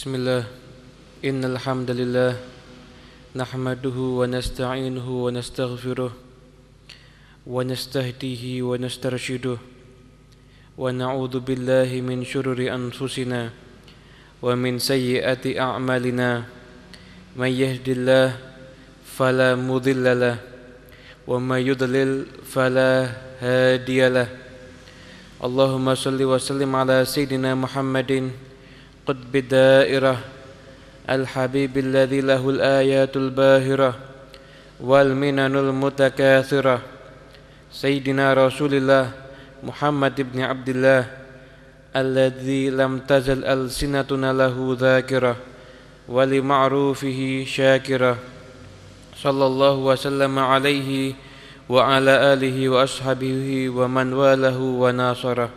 Bismillah. Innal hamdalillah. Nahmaduhu wa nasta'inuhu wa nastaghfiruh. Wa nastahdihi wa nastarshiduh wa na'udzu billahi min shururi anfusina wa min sayyiati a'malina. May yahdihillah fala mudhillalah wa may yudlil fala hadiyalah Allahumma salli wa sallim ala sayyidina Muhammadin قطب الدائرة الحبيب الذي له الآيات الباهرة والمنن المتكاثرة. سيدنا رسول الله محمد بن عبد الله الذي لم تزل ألسنتنا له ذاكرة ولمعروفه شاكرة. صلى الله وسلم عليه وعلى آله وأصحابه ومن واله وناصره.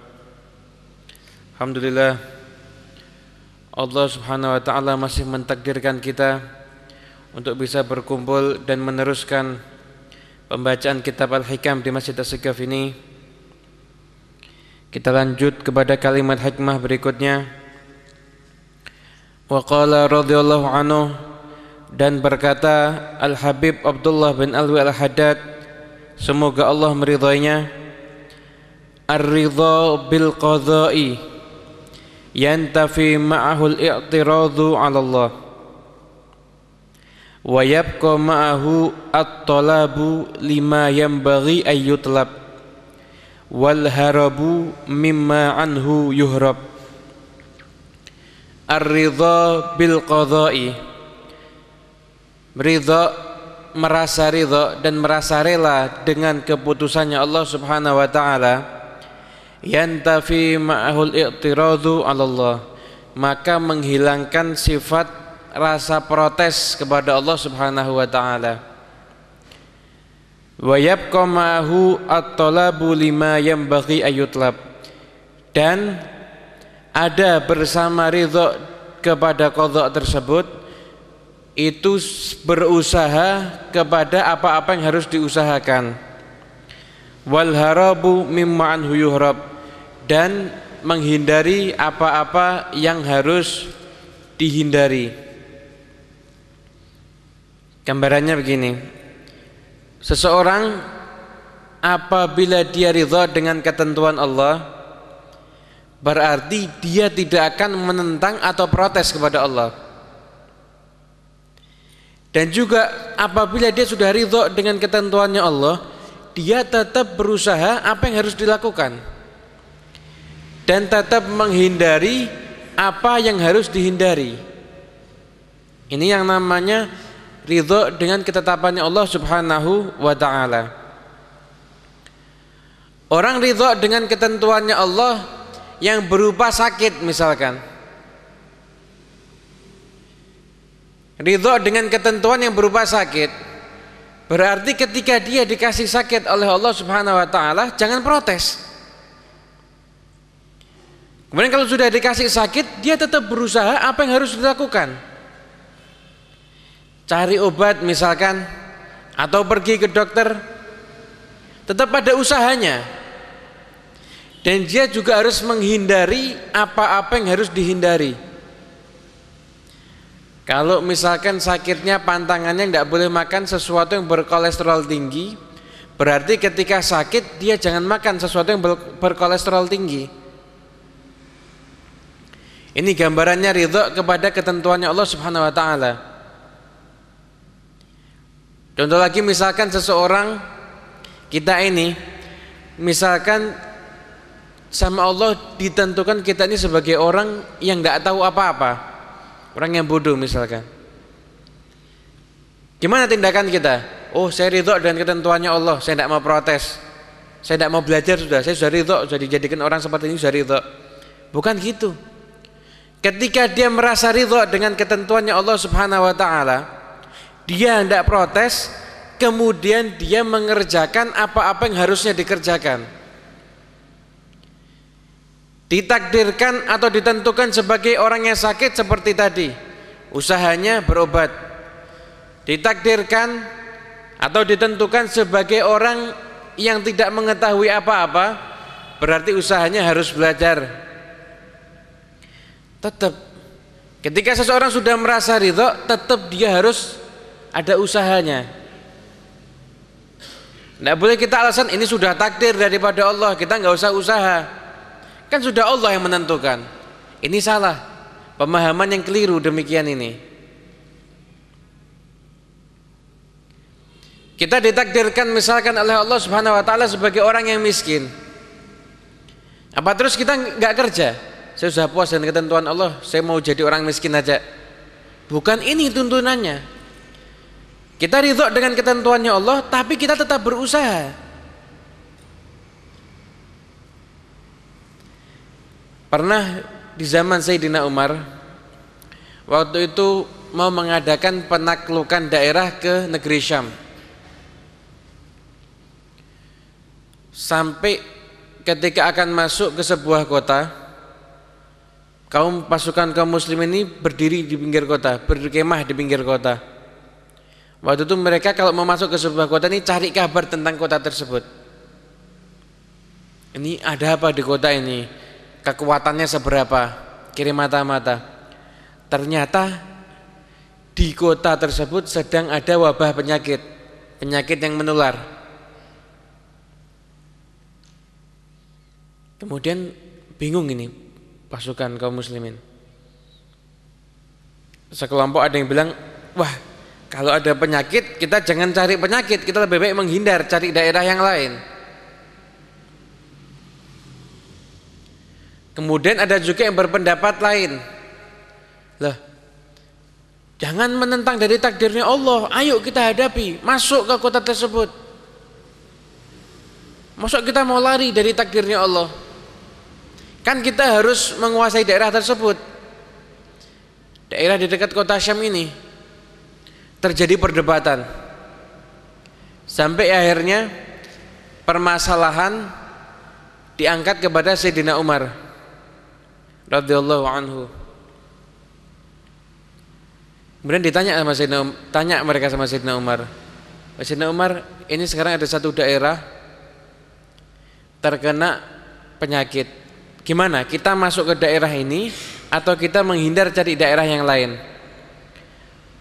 الحمد لله. Allah Subhanahu wa taala masih mentakdirkan kita untuk bisa berkumpul dan meneruskan pembacaan kitab Al-Hikam di Masjid As-Sigaf ini. Kita lanjut kepada kalimat hikmah berikutnya. Wa qala radhiyallahu anhu dan berkata Al-Habib Abdullah bin Alwi Al-Haddad semoga Allah meridhoinya Ar-ridha bil qadha'i yantafi ma'ahu al-i'tiradu 'ala Allah wa yabqa ma'ahu at-talabu lima yanbaghi ay yutlab. Wal harabu mimma anhu yuhrab. Ar-ridha bil qada'i. Ridha merasa ridha dan merasa rela dengan keputusannya Allah Subhanahu wa taala yantafi ma'ahul i'tiradu 'ala Allah maka menghilangkan sifat rasa protes kepada Allah Subhanahu wa taala. Wa yabqa ma'ahu at-talabu lima yanbaghi ayutlab. Dan ada bersama ridha kepada qadha tersebut itu berusaha kepada apa-apa yang harus diusahakan. Wal harabu mimma anhu yuhrab dan menghindari apa-apa yang harus dihindari. Gambarannya begini. Seseorang apabila dia ridha dengan ketentuan Allah berarti dia tidak akan menentang atau protes kepada Allah. Dan juga apabila dia sudah ridha dengan ketentuannya Allah, dia tetap berusaha apa yang harus dilakukan dan tetap menghindari apa yang harus dihindari. Ini yang namanya ridho dengan ketetapannya Allah Subhanahu wa taala. Orang ridho dengan ketentuannya Allah yang berupa sakit misalkan. Ridho dengan ketentuan yang berupa sakit berarti ketika dia dikasih sakit oleh Allah Subhanahu wa taala jangan protes. Kemudian kalau sudah dikasih sakit, dia tetap berusaha apa yang harus dilakukan. Cari obat misalkan atau pergi ke dokter. Tetap ada usahanya. Dan dia juga harus menghindari apa-apa yang harus dihindari. Kalau misalkan sakitnya pantangannya tidak boleh makan sesuatu yang berkolesterol tinggi, berarti ketika sakit dia jangan makan sesuatu yang berkolesterol tinggi. Ini gambarannya ridho kepada ketentuannya Allah Subhanahu wa taala. Contoh lagi misalkan seseorang kita ini misalkan sama Allah ditentukan kita ini sebagai orang yang nggak tahu apa-apa. Orang yang bodoh misalkan. Gimana tindakan kita? Oh, saya ridho dengan ketentuannya Allah, saya tidak mau protes. Saya tidak mau belajar sudah, saya sudah ridho, sudah dijadikan orang seperti ini sudah ridho. Bukan gitu. Ketika dia merasa ridho dengan ketentuannya Allah Subhanahu wa taala, dia tidak protes, kemudian dia mengerjakan apa-apa yang harusnya dikerjakan. Ditakdirkan atau ditentukan sebagai orang yang sakit seperti tadi, usahanya berobat. Ditakdirkan atau ditentukan sebagai orang yang tidak mengetahui apa-apa, berarti usahanya harus belajar tetap Ketika seseorang sudah merasa ridho, tetap dia harus ada usahanya. Tidak boleh kita alasan ini sudah takdir daripada Allah, kita nggak usah usaha. Kan sudah Allah yang menentukan. Ini salah. Pemahaman yang keliru demikian ini. Kita ditakdirkan misalkan oleh Allah Subhanahu wa taala sebagai orang yang miskin. Apa terus kita nggak kerja? Saya sudah puas dengan ketentuan Allah, saya mau jadi orang miskin aja. Bukan ini tuntunannya. Kita ridho dengan ketentuannya Allah, tapi kita tetap berusaha. Pernah di zaman Sayyidina Umar, waktu itu mau mengadakan penaklukan daerah ke negeri Syam. Sampai ketika akan masuk ke sebuah kota, kaum pasukan kaum muslim ini berdiri di pinggir kota, berkemah di pinggir kota. Waktu itu mereka kalau mau masuk ke sebuah kota ini cari kabar tentang kota tersebut. Ini ada apa di kota ini? Kekuatannya seberapa? Kirim mata-mata. Ternyata di kota tersebut sedang ada wabah penyakit, penyakit yang menular. Kemudian bingung ini, pasukan kaum muslimin. Sekelompok ada yang bilang, wah kalau ada penyakit kita jangan cari penyakit, kita lebih baik menghindar, cari daerah yang lain. Kemudian ada juga yang berpendapat lain. Lah, jangan menentang dari takdirnya Allah. Ayo kita hadapi, masuk ke kota tersebut. Masuk kita mau lari dari takdirnya Allah. Kan kita harus menguasai daerah tersebut. Daerah di dekat kota Syam ini terjadi perdebatan. Sampai akhirnya permasalahan diangkat kepada Sayyidina Umar radhiyallahu anhu. Kemudian ditanya sama Sayyidina Umar, tanya mereka sama Sayyidina Umar. Sayyidina Umar, ini sekarang ada satu daerah terkena penyakit Gimana? Kita masuk ke daerah ini atau kita menghindar cari daerah yang lain?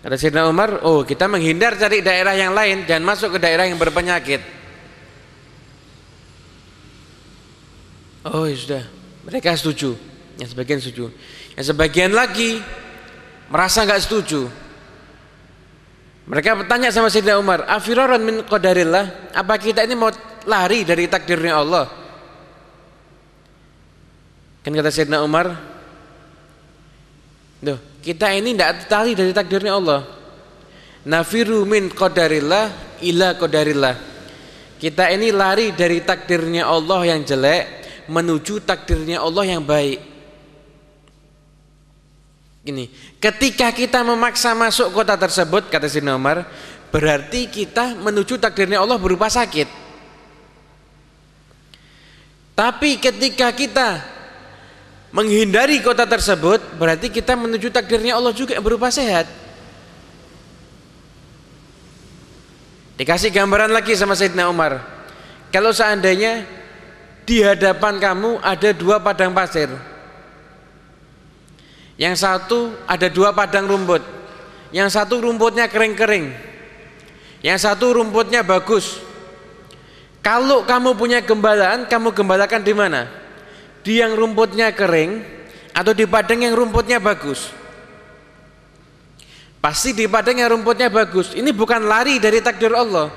Kata Sayyidina Umar, oh kita menghindar cari daerah yang lain, jangan masuk ke daerah yang berpenyakit. Oh ya sudah, mereka setuju. Yang sebagian setuju. Yang sebagian lagi merasa nggak setuju. Mereka bertanya sama Sayyidina Umar, "Afiraran min qadarillah? Apa kita ini mau lari dari takdirnya Allah?" Kan kata Sayyidina Umar, Duh, kita ini tidak tali dari takdirnya Allah. Nafiru min qadarillah ila qadarillah. Kita ini lari dari takdirnya Allah yang jelek menuju takdirnya Allah yang baik. Ini, ketika kita memaksa masuk kota tersebut kata Sayyidina Umar, berarti kita menuju takdirnya Allah berupa sakit. Tapi ketika kita menghindari kota tersebut berarti kita menuju takdirnya Allah juga yang berupa sehat. Dikasih gambaran lagi sama Sayyidina Umar. Kalau seandainya di hadapan kamu ada dua padang pasir. Yang satu ada dua padang rumput. Yang satu rumputnya kering-kering. Yang satu rumputnya bagus. Kalau kamu punya gembalaan kamu gembalakan di mana di yang rumputnya kering atau di padang yang rumputnya bagus? Pasti di padang yang rumputnya bagus. Ini bukan lari dari takdir Allah.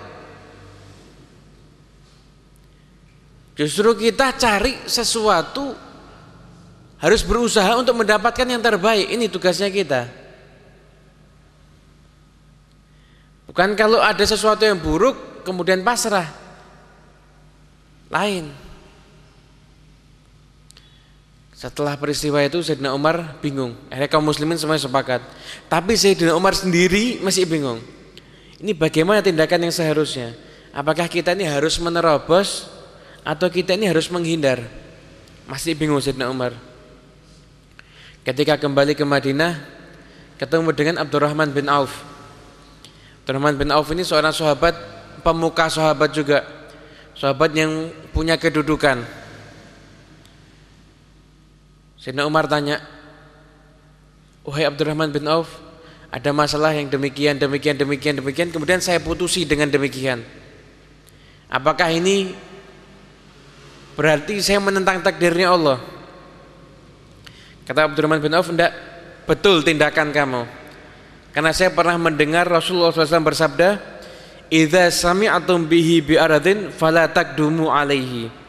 Justru kita cari sesuatu harus berusaha untuk mendapatkan yang terbaik. Ini tugasnya kita. Bukan kalau ada sesuatu yang buruk kemudian pasrah. Lain setelah peristiwa itu Sayyidina Umar bingung. Akhirnya kaum muslimin semuanya sepakat. Tapi Sayyidina Umar sendiri masih bingung. Ini bagaimana tindakan yang seharusnya? Apakah kita ini harus menerobos atau kita ini harus menghindar? Masih bingung Sayyidina Umar. Ketika kembali ke Madinah, ketemu dengan Abdurrahman bin Auf. Abdurrahman bin Auf ini seorang sahabat pemuka sahabat juga. Sahabat yang punya kedudukan Sayyidina Umar tanya, Wahai Abdurrahman bin Auf, ada masalah yang demikian, demikian, demikian, demikian, kemudian saya putusi dengan demikian. Apakah ini berarti saya menentang takdirnya Allah? Kata Abdurrahman bin Auf, tidak betul tindakan kamu. Karena saya pernah mendengar Rasulullah SAW bersabda, "Idza sami'atum bihi bi ardin fala takdumu alaihi."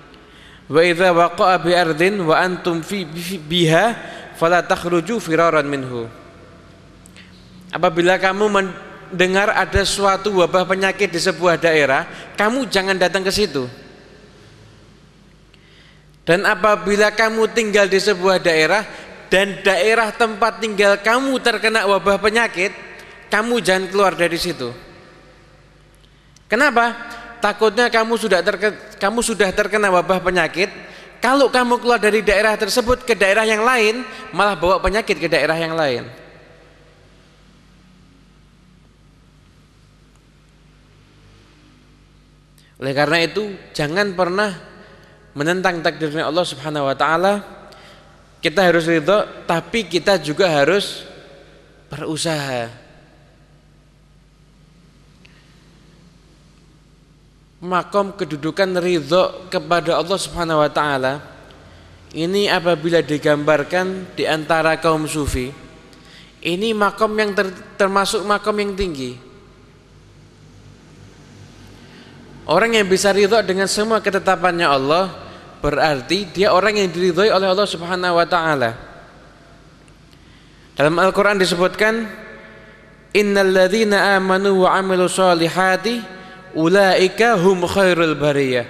Wa idza waqa'a bi ardin wa antum fi biha fala takhruju firaran minhu. Apabila kamu mendengar ada suatu wabah penyakit di sebuah daerah, kamu jangan datang ke situ. Dan apabila kamu tinggal di sebuah daerah dan daerah tempat tinggal kamu terkena wabah penyakit, kamu jangan keluar dari situ. Kenapa? Takutnya kamu sudah terkena, kamu sudah terkena wabah penyakit. Kalau kamu keluar dari daerah tersebut ke daerah yang lain, malah bawa penyakit ke daerah yang lain. Oleh karena itu, jangan pernah menentang takdirnya Allah Subhanahu wa taala kita harus ridho tapi kita juga harus berusaha makom kedudukan ridho kepada Allah subhanahu wa ta'ala ini apabila digambarkan di antara kaum sufi ini makom yang ter, termasuk makom yang tinggi orang yang bisa ridho dengan semua ketetapannya Allah berarti dia orang yang diridhoi oleh Allah Subhanahu wa taala. Dalam Al-Qur'an disebutkan innalladzina amanu wa amilus solihati ulaika hum khairul bariyah.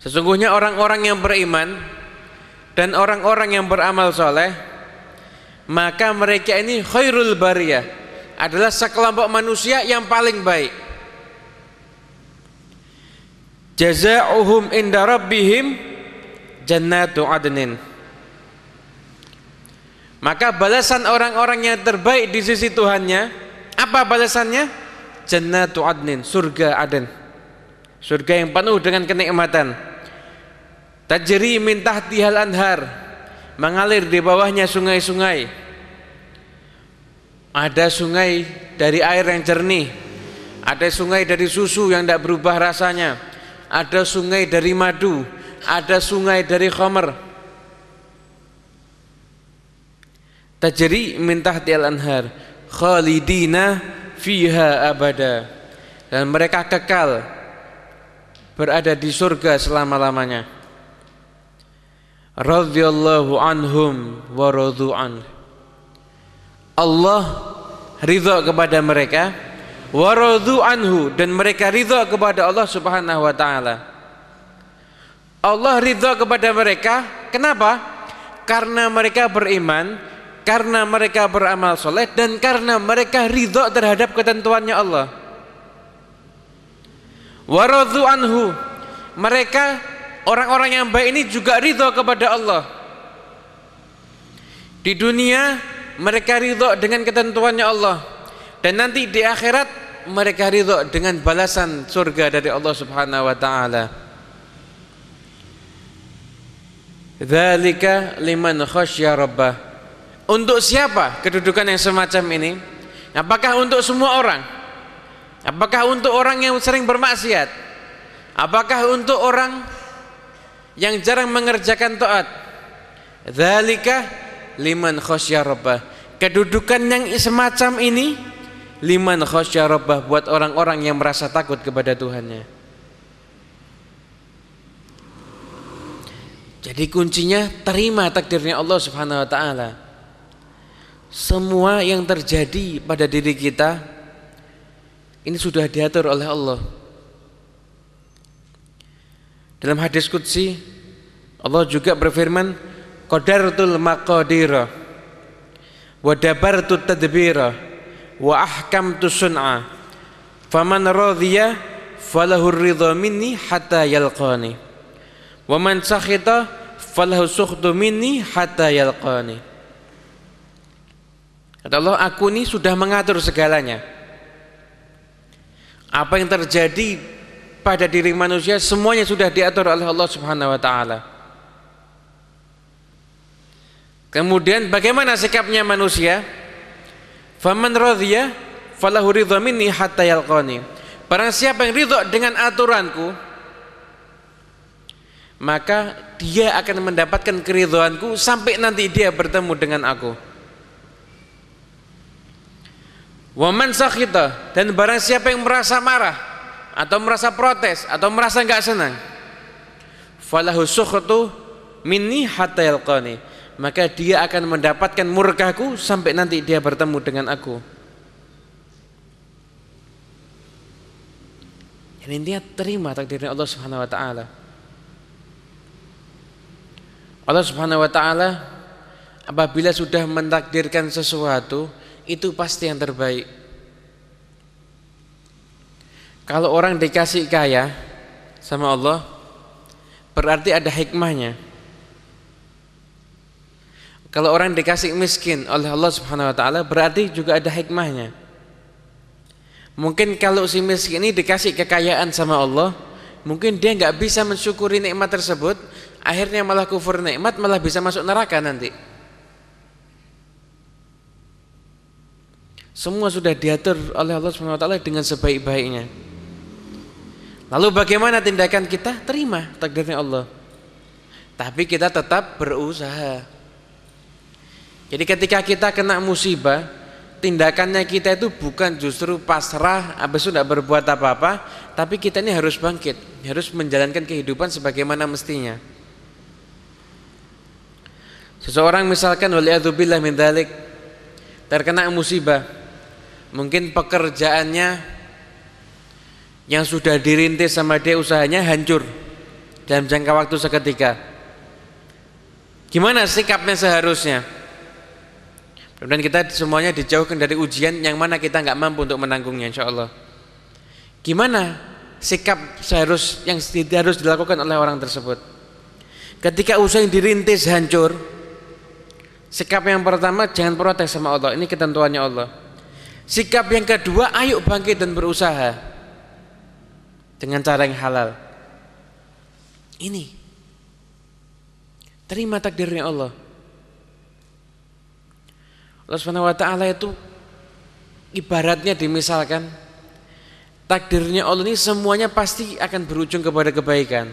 Sesungguhnya orang-orang yang beriman dan orang-orang yang beramal soleh maka mereka ini khairul bariyah adalah sekelompok manusia yang paling baik. Jazaohum inda rabbihim jannatu adnin. Maka balasan orang-orang yang terbaik di sisi Tuhannya apa balasannya jannatu adnin surga aden surga yang penuh dengan kenikmatan. Tajri min tahtihal anhar mengalir di bawahnya sungai-sungai. Ada sungai dari air yang jernih ada sungai dari susu yang tidak berubah rasanya ada sungai dari madu, ada sungai dari khamar. Tajri min tahtial anhar khalidina fiha abada. Dan mereka kekal berada di surga selama-lamanya. Radhiyallahu anhum wa an. Allah ridha kepada mereka waradu anhu dan mereka ridha kepada Allah Subhanahu wa taala. Allah ridha kepada mereka, kenapa? Karena mereka beriman, karena mereka beramal soleh dan karena mereka ridha terhadap ketentuannya Allah. Waradu anhu, mereka orang-orang yang baik ini juga ridha kepada Allah. Di dunia mereka ridha dengan ketentuannya Allah dan nanti di akhirat mereka ridho dengan balasan surga dari Allah Subhanahu wa taala. Dzalika liman khasyya rabbah. Untuk siapa kedudukan yang semacam ini? Apakah untuk semua orang? Apakah untuk orang yang sering bermaksiat? Apakah untuk orang yang jarang mengerjakan taat? Dzalika liman khasyya rabbah. Kedudukan yang semacam ini liman khasya rabbah buat orang-orang yang merasa takut kepada Tuhannya. Jadi kuncinya terima takdirnya Allah Subhanahu wa taala. Semua yang terjadi pada diri kita ini sudah diatur oleh Allah. Dalam hadis qudsi Allah juga berfirman qadartul maqadira wa dabartu tadbira wa ahkamtu sun'a. Faman radhiya falahu ridha minni hatta yalqani. Wa man sakhita falahu sukhtu minni hatta yalqani Kata Allah, aku ini sudah mengatur segalanya. Apa yang terjadi pada diri manusia semuanya sudah diatur oleh Allah Subhanahu wa taala. Kemudian bagaimana sikapnya manusia? Faman radhiya falahu ridha minni hatta yalqani. Barang siapa yang ridho dengan aturanku, maka dia akan mendapatkan keridhoanku sampai nanti dia bertemu dengan aku. Waman sakhita dan barang siapa yang merasa marah atau merasa protes atau merasa enggak senang, falahu sukhatu minni hatta yalqani maka dia akan mendapatkan murkaku sampai nanti dia bertemu dengan aku. Yang intinya terima takdirnya Allah Subhanahu wa taala. Allah Subhanahu wa taala apabila sudah mentakdirkan sesuatu itu pasti yang terbaik. Kalau orang dikasih kaya sama Allah berarti ada hikmahnya. Kalau orang dikasih miskin oleh Allah Subhanahu wa taala berarti juga ada hikmahnya. Mungkin kalau si miskin ini dikasih kekayaan sama Allah, mungkin dia nggak bisa mensyukuri nikmat tersebut, akhirnya malah kufur nikmat, malah bisa masuk neraka nanti. Semua sudah diatur oleh Allah taala dengan sebaik-baiknya. Lalu bagaimana tindakan kita? Terima takdirnya Allah. Tapi kita tetap berusaha. Jadi ketika kita kena musibah, tindakannya kita itu bukan justru pasrah, habis itu tidak berbuat apa-apa, tapi kita ini harus bangkit, harus menjalankan kehidupan sebagaimana mestinya. Seseorang misalkan waliyadzubillah min dalik terkena musibah, mungkin pekerjaannya yang sudah dirintis sama dia usahanya hancur dalam jangka waktu seketika. Gimana sikapnya seharusnya? Dan kita semuanya dijauhkan dari ujian yang mana kita nggak mampu untuk menanggungnya insya Allah. Gimana sikap seharus yang harus dilakukan oleh orang tersebut? Ketika usaha yang dirintis hancur, sikap yang pertama jangan protes sama Allah. Ini ketentuannya Allah. Sikap yang kedua, ayo bangkit dan berusaha dengan cara yang halal. Ini terima takdirnya Allah. Allah Subhanahu wa taala itu ibaratnya dimisalkan takdirnya Allah ini semuanya pasti akan berujung kepada kebaikan.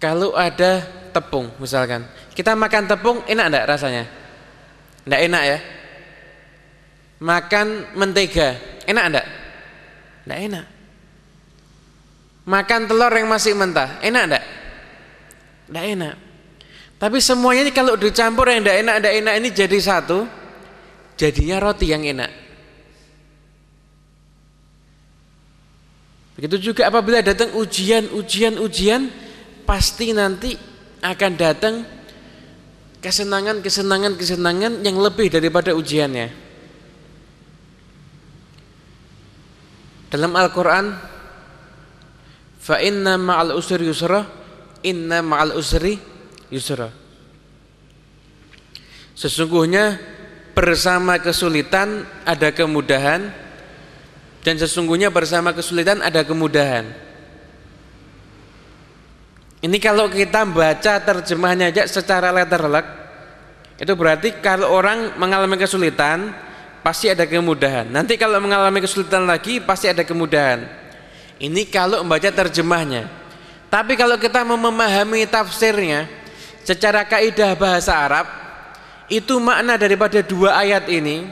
Kalau ada tepung misalkan, kita makan tepung enak enggak rasanya? Enggak enak ya? Makan mentega, enak enggak? Enggak enak. Makan telur yang masih mentah, enak enggak? Enggak enak. Tapi semuanya ini kalau dicampur yang tidak enak, tidak enak ini jadi satu, jadinya roti yang enak. Begitu juga apabila datang ujian, ujian, ujian, pasti nanti akan datang kesenangan, kesenangan, kesenangan yang lebih daripada ujiannya. Dalam Al-Quran, fa inna ma'al usri yusra, inna ma'al usri yusra. Sesungguhnya bersama kesulitan ada kemudahan dan sesungguhnya bersama kesulitan ada kemudahan. Ini kalau kita baca terjemahnya aja secara letterlek itu berarti kalau orang mengalami kesulitan pasti ada kemudahan. Nanti kalau mengalami kesulitan lagi pasti ada kemudahan. Ini kalau membaca terjemahnya. Tapi kalau kita memahami tafsirnya, secara kaidah bahasa Arab itu makna daripada dua ayat ini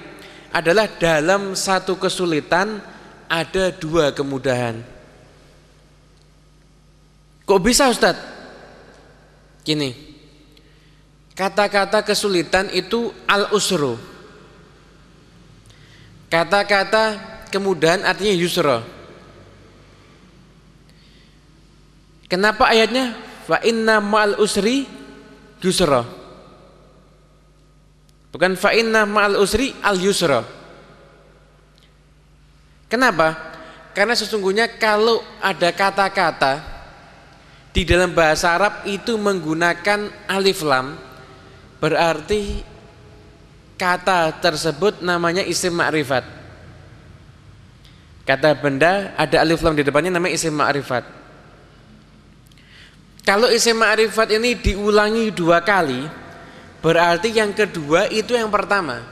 adalah dalam satu kesulitan ada dua kemudahan. Kok bisa Ustadz? Gini, kata-kata kesulitan itu al-usru. Kata-kata kemudahan artinya yusra. Kenapa ayatnya fa inna ma'al usri yusra. Bukan fa inna ma'al usri al yusra. Kenapa? Karena sesungguhnya kalau ada kata-kata di dalam bahasa Arab itu menggunakan alif lam berarti kata tersebut namanya isim ma'rifat. Kata benda ada alif lam di depannya namanya isim ma'rifat. Kalau isim ma'rifat ini diulangi dua kali, berarti yang kedua itu yang pertama.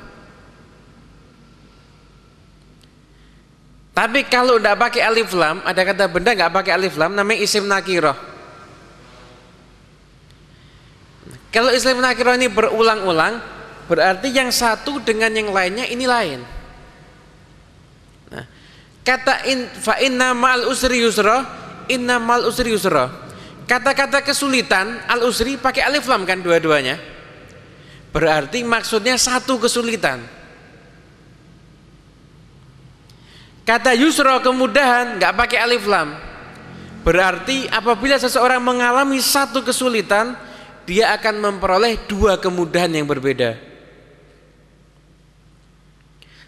Tapi kalau tidak pakai alif lam, ada kata benda nggak pakai alif lam, namanya isim nakiroh. Kalau isim nakiroh ini berulang-ulang, berarti yang satu dengan yang lainnya ini lain. Nah, kata in, fa inna mal usri yusra, inna mal usri yusra. Kata-kata kesulitan al usri pakai alif lam kan dua-duanya. Berarti maksudnya satu kesulitan. Kata yusra kemudahan nggak pakai alif lam. Berarti apabila seseorang mengalami satu kesulitan, dia akan memperoleh dua kemudahan yang berbeda.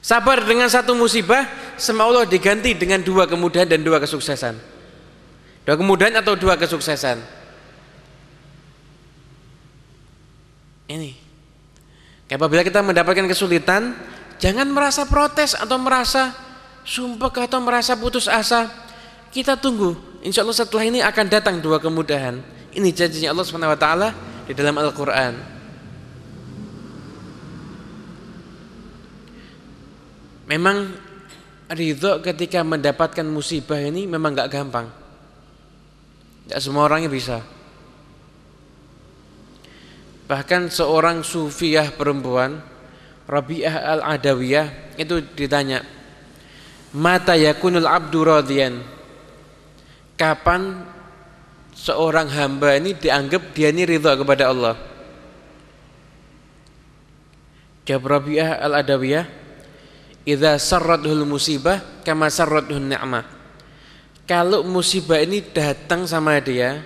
Sabar dengan satu musibah, sama Allah diganti dengan dua kemudahan dan dua kesuksesan. Dua kemudahan atau dua kesuksesan. Ini. Apabila kita mendapatkan kesulitan, jangan merasa protes atau merasa sumpah atau merasa putus asa, kita tunggu. Insya Allah setelah ini akan datang dua kemudahan. Ini janjinya Allah Subhanahu Wa Taala di dalam Al-Quran. Memang ridho ketika mendapatkan musibah ini memang gak gampang. Gak semua orangnya bisa. Bahkan seorang sufiah perempuan, Rabi'ah al-Adawiyah, itu ditanya, mata yakunul abdu radiyan kapan seorang hamba ini dianggap dia ini ridha kepada Allah. Jawab Rabi'ah al-Adawiyah idza sarrathul musibah kama sarrathun ni'mah. Kalau musibah ini datang sama dia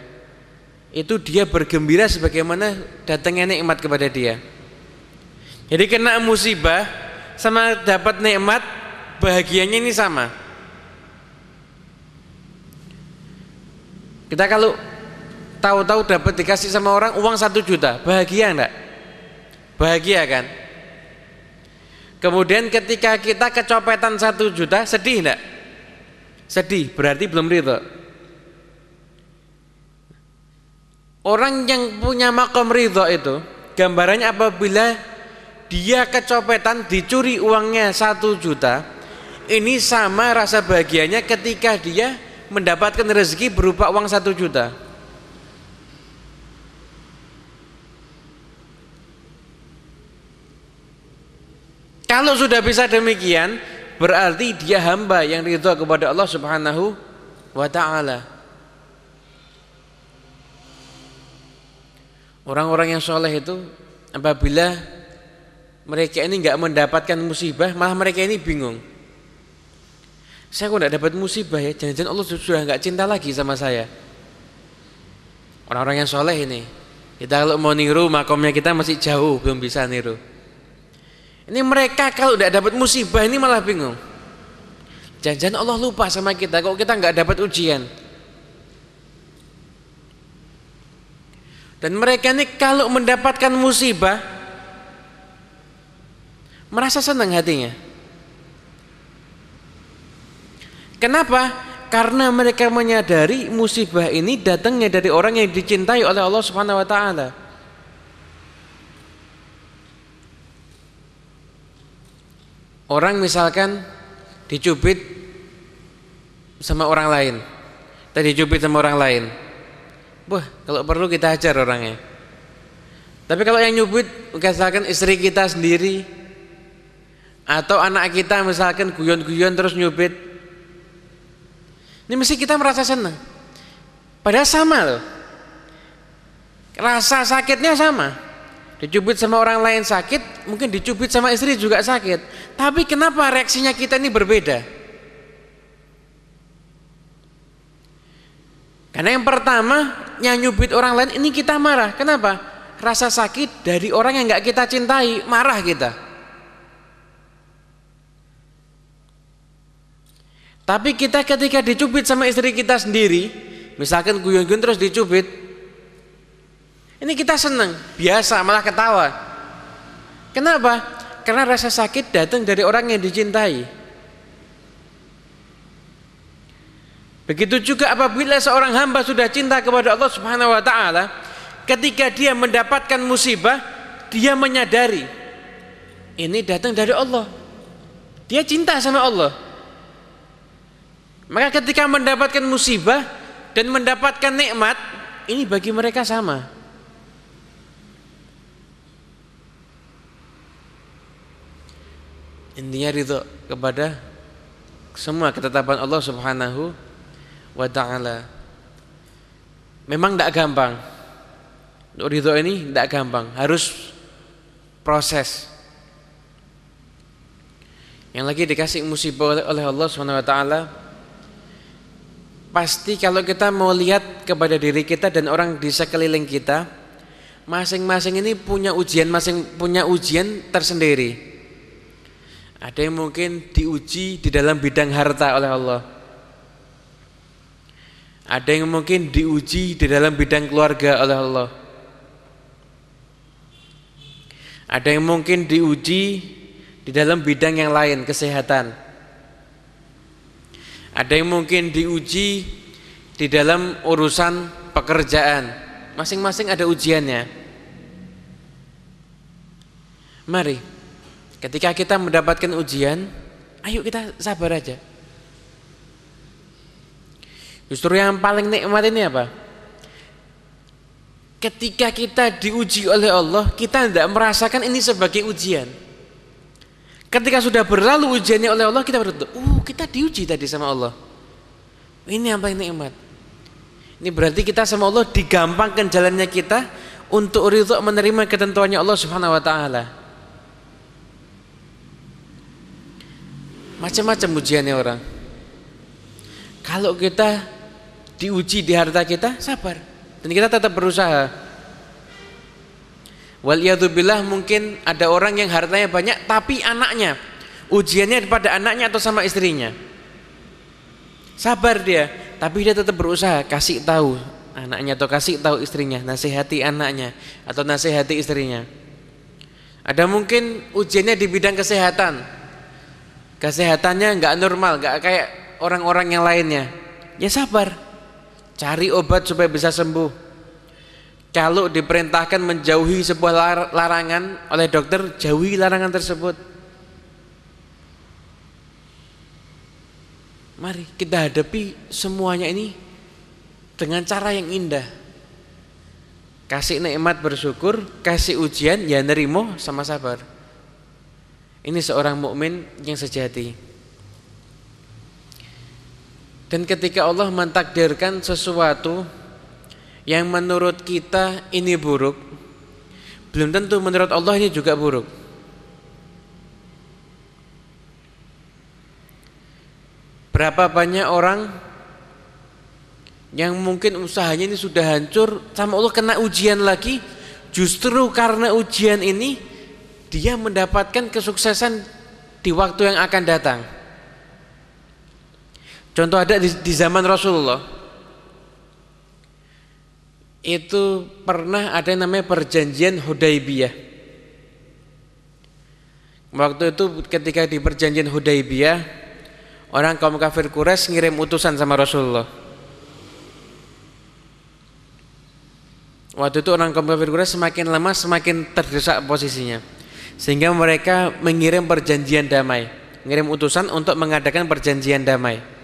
itu dia bergembira sebagaimana datangnya nikmat kepada dia. Jadi kena musibah sama dapat nikmat bahagianya ini sama. Kita kalau tahu-tahu dapat dikasih sama orang uang satu juta, bahagia enggak? Bahagia kan? Kemudian ketika kita kecopetan satu juta, sedih enggak? Sedih, berarti belum ridho. Orang yang punya makom ridho itu, gambarannya apabila dia kecopetan dicuri uangnya satu juta, ini sama rasa bahagianya ketika dia mendapatkan rezeki berupa uang satu juta. Kalau sudah bisa demikian, berarti dia hamba yang ridho kepada Allah Subhanahu wa taala. Orang-orang yang soleh itu apabila mereka ini nggak mendapatkan musibah, malah mereka ini bingung saya kok tidak dapat musibah ya? Jangan-jangan Allah sudah nggak cinta lagi sama saya. Orang-orang yang soleh ini. Kita kalau mau niru makomnya kita masih jauh belum bisa niru. Ini mereka kalau tidak dapat musibah ini malah bingung. Jangan-jangan Allah lupa sama kita kok kita nggak dapat ujian? Dan mereka ini kalau mendapatkan musibah merasa senang hatinya Kenapa? Karena mereka menyadari musibah ini datangnya dari orang yang dicintai oleh Allah Subhanahu wa taala. Orang misalkan dicubit sama orang lain. Tadi dicubit sama orang lain. Wah, kalau perlu kita ajar orangnya. Tapi kalau yang nyubit misalkan istri kita sendiri atau anak kita misalkan guyon-guyon terus nyubit ini mesti kita merasa senang. Padahal sama loh. Rasa sakitnya sama. Dicubit sama orang lain sakit, mungkin dicubit sama istri juga sakit. Tapi kenapa reaksinya kita ini berbeda? Karena yang pertama, yang nyubit orang lain ini kita marah. Kenapa? Rasa sakit dari orang yang nggak kita cintai, marah kita. Tapi kita ketika dicubit sama istri kita sendiri, misalkan guyon-guyon terus dicubit, ini kita senang, biasa malah ketawa. Kenapa? Karena rasa sakit datang dari orang yang dicintai. Begitu juga apabila seorang hamba sudah cinta kepada Allah Subhanahu wa taala, ketika dia mendapatkan musibah, dia menyadari ini datang dari Allah. Dia cinta sama Allah. Maka ketika mendapatkan musibah dan mendapatkan nikmat, ini bagi mereka sama. Intinya ridho kepada semua ketetapan Allah Subhanahu wa taala. Memang tidak gampang. Untuk ridho ini tidak gampang, harus proses. Yang lagi dikasih musibah oleh Allah Subhanahu wa taala pasti kalau kita mau lihat kepada diri kita dan orang di sekeliling kita masing-masing ini punya ujian masing punya ujian tersendiri. Ada yang mungkin diuji di dalam bidang harta oleh Allah. Ada yang mungkin diuji di dalam bidang keluarga oleh Allah. Ada yang mungkin diuji di dalam bidang yang lain, kesehatan. Ada yang mungkin diuji di dalam urusan pekerjaan. Masing-masing ada ujiannya. Mari, ketika kita mendapatkan ujian, ayo kita sabar aja. Justru yang paling nikmat ini apa? Ketika kita diuji oleh Allah, kita tidak merasakan ini sebagai ujian. Ketika sudah berlalu ujiannya oleh Allah, kita berdoa, uh kita diuji tadi sama Allah. Ini yang paling nikmat. Ini berarti kita sama Allah digampangkan jalannya kita untuk ridho menerima ketentuannya Allah Subhanahu wa taala. Macam-macam ujiannya orang. Kalau kita diuji di harta kita, sabar. Dan kita tetap berusaha. Waliyadzubillah mungkin ada orang yang hartanya banyak tapi anaknya ujiannya pada anaknya atau sama istrinya. Sabar dia, tapi dia tetap berusaha kasih tahu anaknya atau kasih tahu istrinya, nasihati anaknya atau nasihati istrinya. Ada mungkin ujiannya di bidang kesehatan. Kesehatannya nggak normal, nggak kayak orang-orang yang lainnya. Ya sabar, Cari obat supaya bisa sembuh. Kalau diperintahkan menjauhi sebuah larangan oleh dokter, jauhi larangan tersebut. Mari kita hadapi semuanya ini dengan cara yang indah. Kasih nikmat bersyukur, kasih ujian ya nerimo sama sabar. Ini seorang mukmin yang sejati. Dan ketika Allah mentakdirkan sesuatu yang menurut kita ini buruk, belum tentu menurut Allah ini juga buruk. Berapa banyak orang yang mungkin usahanya ini sudah hancur, sama Allah kena ujian lagi, justru karena ujian ini dia mendapatkan kesuksesan di waktu yang akan datang. Contoh ada di, di zaman Rasulullah. Itu pernah ada yang namanya perjanjian Hudaybiyah. Waktu itu ketika di perjanjian Hudaybiyah, orang kaum kafir Quraisy ngirim utusan sama Rasulullah. Waktu itu orang kaum kafir Quraisy semakin lama semakin terdesak posisinya. Sehingga mereka mengirim perjanjian damai, mengirim utusan untuk mengadakan perjanjian damai.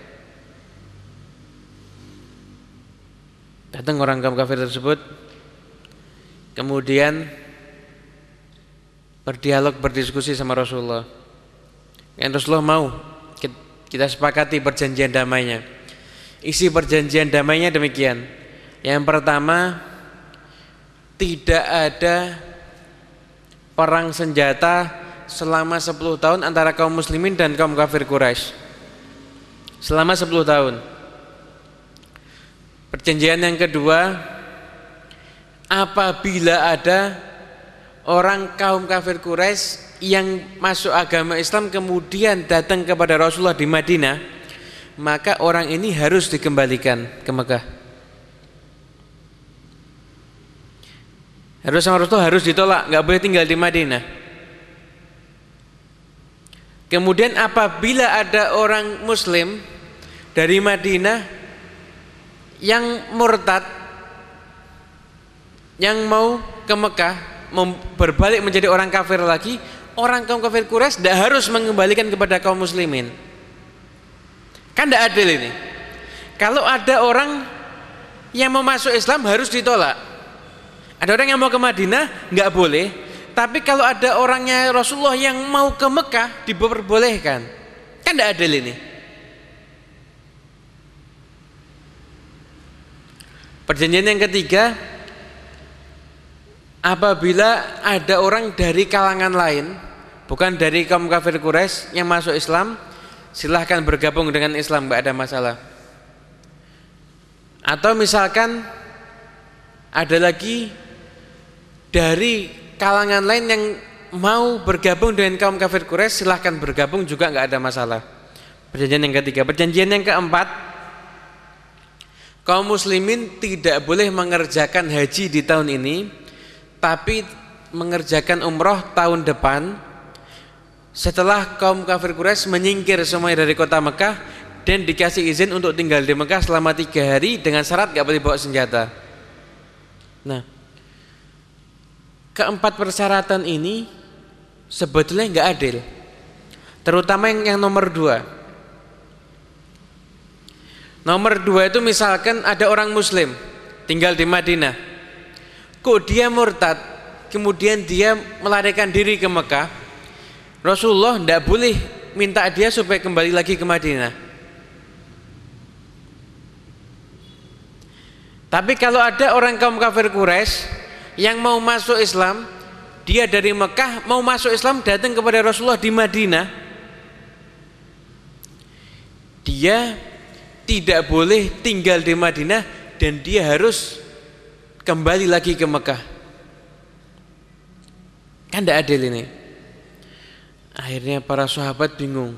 Datang orang kafir tersebut. Kemudian Berdialog, berdiskusi sama Rasulullah. Dan Rasulullah mau Kita sepakati perjanjian damainya. Isi perjanjian damainya demikian. Yang pertama Tidak ada Perang senjata Selama 10 tahun antara kaum muslimin dan kaum kafir Quraisy. Selama 10 tahun Perjanjian yang kedua, apabila ada orang kaum kafir Quraisy yang masuk agama Islam kemudian datang kepada Rasulullah di Madinah, maka orang ini harus dikembalikan ke Mekah. Harus sama Rasulullah harus ditolak, nggak boleh tinggal di Madinah. Kemudian apabila ada orang Muslim dari Madinah yang murtad yang mau ke Mekah berbalik menjadi orang kafir lagi orang kaum kafir Quraisy tidak harus mengembalikan kepada kaum muslimin. Kan tidak adil ini. Kalau ada orang yang mau masuk Islam harus ditolak. Ada orang yang mau ke Madinah nggak boleh. Tapi kalau ada orangnya Rasulullah yang mau ke Mekah diperbolehkan. Kan tidak adil ini perjanjian yang ketiga apabila ada orang dari kalangan lain bukan dari kaum kafir Quraisy yang masuk Islam silahkan bergabung dengan Islam tidak ada masalah. Atau misalkan ada lagi dari kalangan lain yang mau bergabung dengan kaum kafir Quraisy silahkan bergabung juga nggak ada masalah. Perjanjian yang ketiga. Perjanjian yang keempat kaum muslimin tidak boleh mengerjakan haji di tahun ini tapi mengerjakan umroh tahun depan setelah kaum kafir Quraisy menyingkir semuanya dari kota Mekah dan dikasih izin untuk tinggal di Mekah selama tiga hari dengan syarat gak boleh bawa senjata. Nah, keempat persyaratan ini sebetulnya nggak adil, terutama yang, yang nomor dua. Nomor dua itu misalkan ada orang Muslim tinggal di Madinah, kok dia murtad kemudian dia melarikan diri ke Mekah? Rasulullah tidak boleh minta dia supaya kembali lagi ke Madinah. Tapi kalau ada orang kaum kafir Quraisy yang mau masuk Islam dia dari Mekah mau masuk Islam datang kepada Rasulullah di Madinah. Dia tidak boleh tinggal di Madinah dan dia harus kembali lagi ke Mekah. Kan tidak adil ini. Akhirnya para sahabat bingung.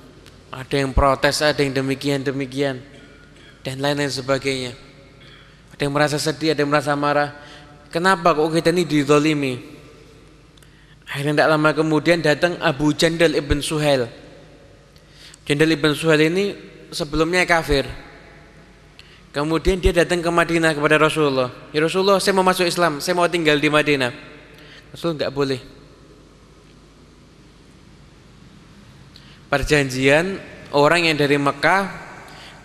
Ada yang protes ada yang demikian demikian. Dan lain-lain sebagainya. Ada yang merasa sedih ada yang merasa marah. Kenapa kok kita ini didolimi akhirnya tidak lama kemudian datang Abu Jandal ibn Suhail. Jandal ibn Suhail ini sebelumnya kafir Kemudian dia datang ke Madinah kepada Rasulullah. Ya Rasulullah, saya mau masuk Islam, saya mau tinggal di Madinah. Rasul nggak boleh. Perjanjian orang yang dari Mekah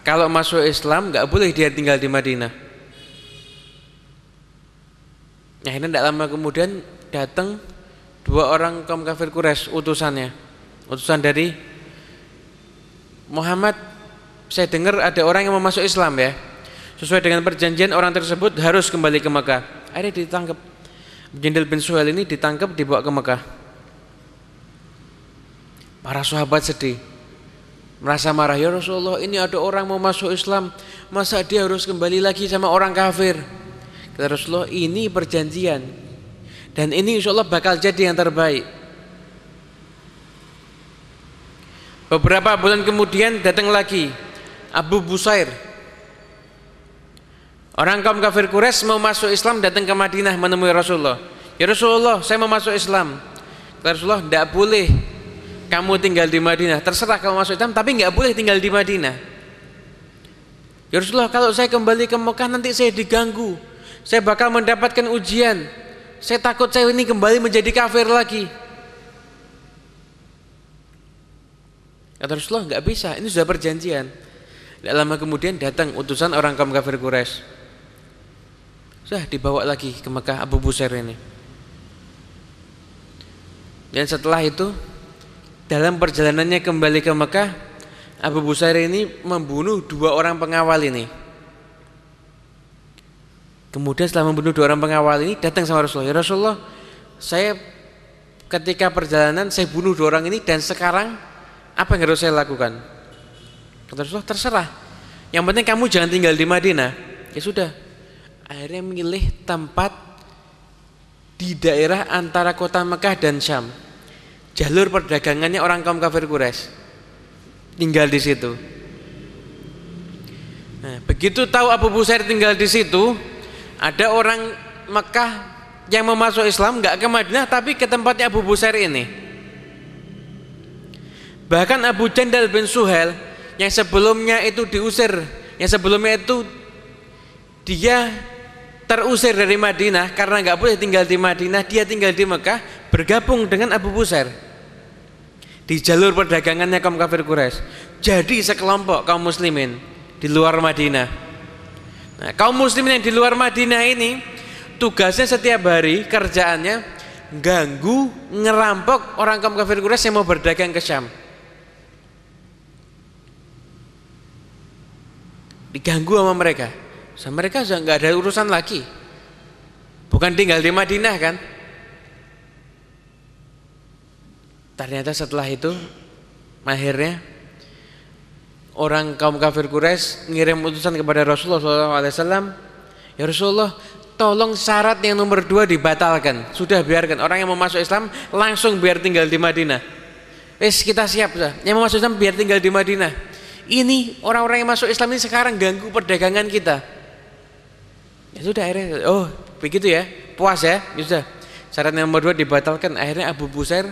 kalau masuk Islam nggak boleh dia tinggal di Madinah. Akhirnya tidak lama kemudian datang dua orang kaum kafir Quraisy utusannya, utusan dari Muhammad. Saya dengar ada orang yang mau masuk Islam ya Sesuai dengan perjanjian orang tersebut harus kembali ke Mekah. Akhirnya ditangkap. Jendel bin Suhail ini ditangkap dibawa ke Mekah. Para sahabat sedih. Merasa marah, ya Rasulullah ini ada orang mau masuk Islam. Masa dia harus kembali lagi sama orang kafir? Kata Rasulullah ini perjanjian. Dan ini insya Allah bakal jadi yang terbaik. Beberapa bulan kemudian datang lagi Abu Busair Orang kaum kafir Quraisy mau masuk Islam datang ke Madinah menemui Rasulullah. Ya Rasulullah, saya mau masuk Islam. Kata Rasulullah, tidak boleh kamu tinggal di Madinah. Terserah kamu masuk Islam, tapi nggak boleh tinggal di Madinah. Ya Rasulullah, kalau saya kembali ke Mekah nanti saya diganggu. Saya bakal mendapatkan ujian. Saya takut saya ini kembali menjadi kafir lagi. Kata Rasulullah, nggak bisa. Ini sudah perjanjian. Tidak lama kemudian datang utusan orang kaum kafir Quraisy. Sudah dibawa lagi ke Mekah Abu Busair ini. Dan setelah itu dalam perjalanannya kembali ke Mekah, Abu Busair ini membunuh dua orang pengawal ini. Kemudian setelah membunuh dua orang pengawal ini datang sama Rasulullah. Ya Rasulullah, saya ketika perjalanan saya bunuh dua orang ini dan sekarang apa yang harus saya lakukan? Kata Rasulullah, terserah. Yang penting kamu jangan tinggal di Madinah. Ya sudah, akhirnya milih tempat di daerah antara kota Mekah dan Syam. Jalur perdagangannya orang kaum kafir Quraisy. Tinggal di situ. Nah, begitu tahu Abu Busair tinggal di situ, ada orang Mekah yang mau Islam nggak ke Madinah tapi ke tempatnya Abu Busair ini. Bahkan Abu Jandal bin Suhel yang sebelumnya itu diusir, yang sebelumnya itu dia terusir dari Madinah karena nggak boleh tinggal di Madinah, dia tinggal di Mekah, bergabung dengan Abu Busair di jalur perdagangannya kaum kafir Quraisy. Jadi sekelompok kaum muslimin di luar Madinah. Nah, kaum muslimin yang di luar Madinah ini tugasnya setiap hari kerjaannya ganggu, ngerampok orang kaum kafir Quraisy yang mau berdagang ke Syam. Diganggu sama mereka. Sama mereka nggak ada urusan lagi. Bukan tinggal di Madinah kan? Ternyata setelah itu akhirnya orang kaum kafir Quraisy ngirim utusan kepada Rasulullah SAW. Ya Rasulullah, tolong syarat yang nomor dua dibatalkan. Sudah biarkan orang yang mau masuk Islam langsung biar tinggal di Madinah. Wes kita siap sudah. Yang mau masuk Islam biar tinggal di Madinah. Ini orang-orang yang masuk Islam ini sekarang ganggu perdagangan kita. Ya sudah akhirnya, oh begitu ya, puas ya, ya sudah. Syarat yang nomor dua dibatalkan. Akhirnya Abu Busair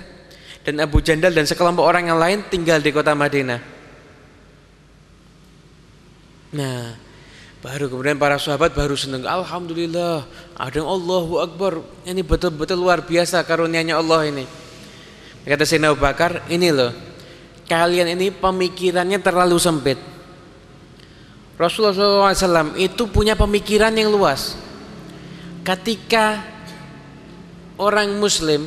dan Abu Jandal dan sekelompok orang yang lain tinggal di kota Madinah. Nah, baru kemudian para sahabat baru senang. Alhamdulillah, ada yang Allahu Akbar. Ini betul-betul luar biasa karunia-Nya Allah ini. Kata Sayyidina Abu Bakar, ini loh. Kalian ini pemikirannya terlalu sempit. Rasulullah SAW itu punya pemikiran yang luas. Ketika orang Muslim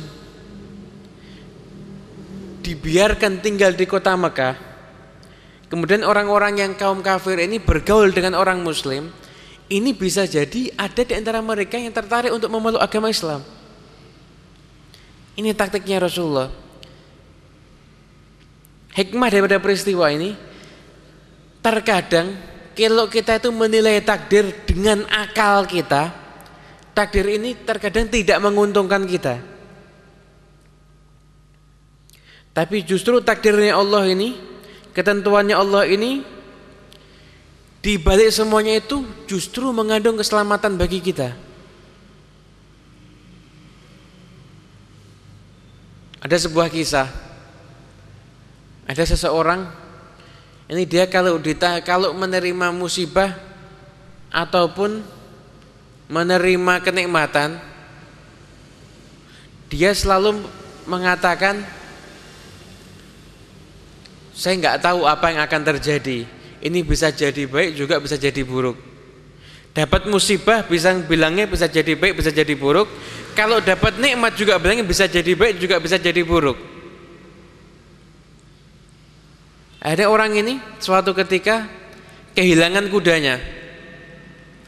dibiarkan tinggal di kota Mekah kemudian orang-orang yang kaum kafir ini bergaul dengan orang muslim ini bisa jadi ada di antara mereka yang tertarik untuk memeluk agama Islam ini taktiknya Rasulullah hikmah daripada peristiwa ini terkadang kalau kita itu menilai takdir dengan akal kita takdir ini terkadang tidak menguntungkan kita Tapi justru takdirnya Allah ini, ketentuannya Allah ini di balik semuanya itu justru mengandung keselamatan bagi kita. Ada sebuah kisah. Ada seseorang ini dia kalau dita, kalau menerima musibah ataupun menerima kenikmatan dia selalu mengatakan saya nggak tahu apa yang akan terjadi. Ini bisa jadi baik juga bisa jadi buruk. Dapat musibah bisa bilangnya bisa jadi baik bisa jadi buruk. Kalau dapat nikmat juga bilangnya bisa jadi baik juga bisa jadi buruk. Ada orang ini suatu ketika kehilangan kudanya.